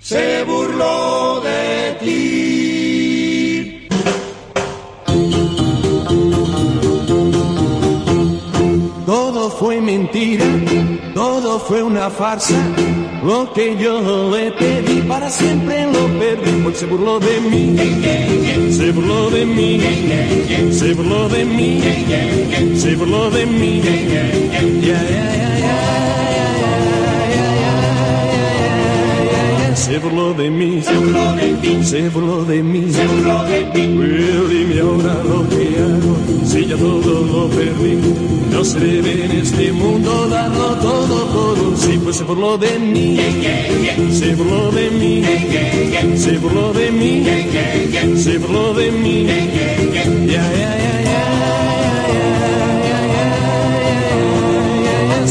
se burló de ti. Todo fue mentira, todo fue una farsa. Lo que yo le pedí para siempre lo perdí, porque se burló de mí, se burló de mí, se burló de mí, se burló de mí. Ya, burló de ti, se burló de mí. se burló de ti. Well, dime ahora lo que hago, si ya todo lo perdí. No se debe en este mundo darlo todo por un sí, pues se burló de mí, se burló de mí, se burló de mí, se burló de mí. Ya,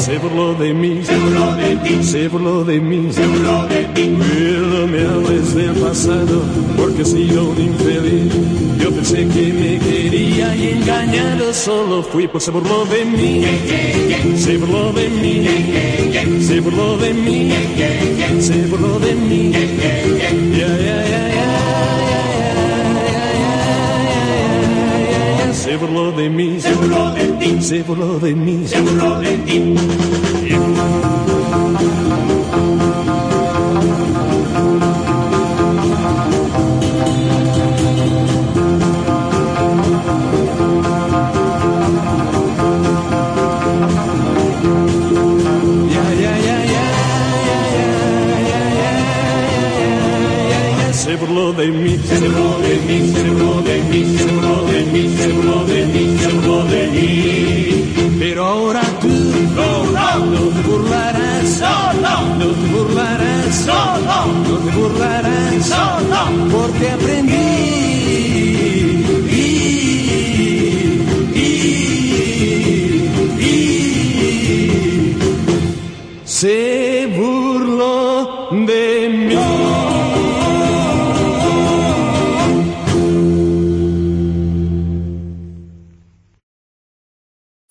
se burló de mí, Se burló de ti, se burló de mí. se burló de ti. No me hables del pasado, porque he sido un infeliz. Yo pensé que me quería y engañado solo fui, pues se burló de mí, se burló de mí, se burló de mí, se burló de mí. Ya, ya, ya, se burló de mí, Se burló de ti, se burló de mí. se burló de ti. Se burló de mí, Se burló de mí, se burló de mí, se burló de mí, se burló de mí, se burló de mí. pero ahora tú No, no, no te burlarás, no, no, no te burlarás, no, no, no te burlarás, no, no. porque aprendí. Se burló de